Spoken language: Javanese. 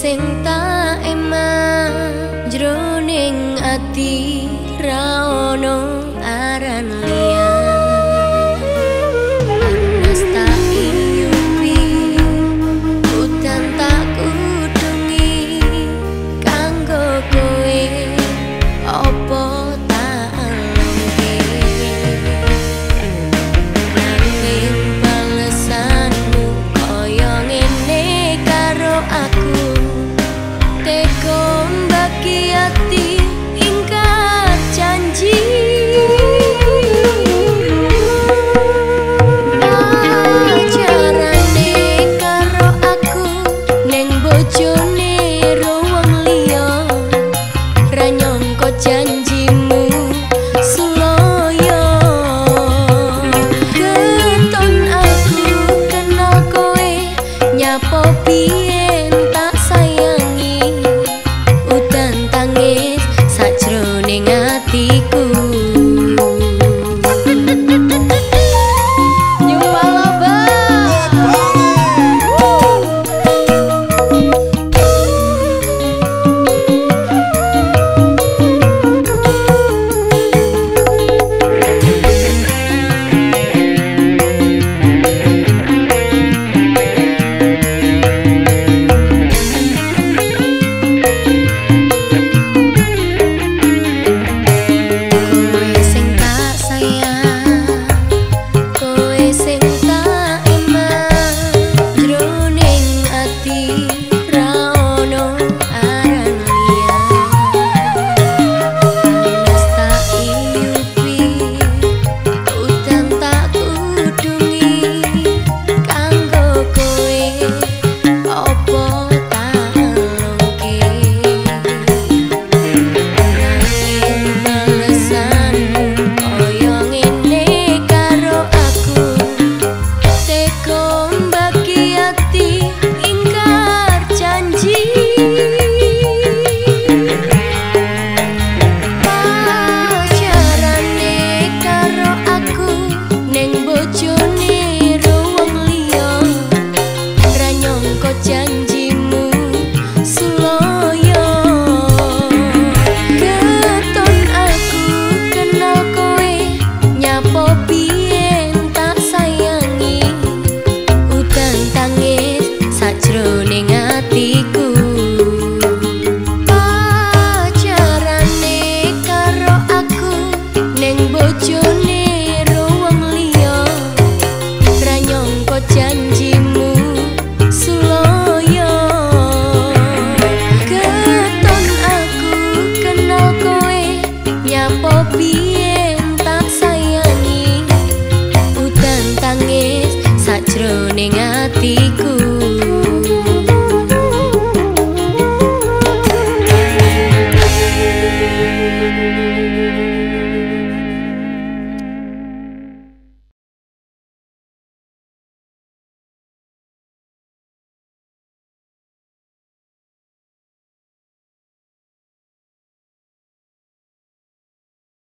sing tak emang jroning ati raono ono. be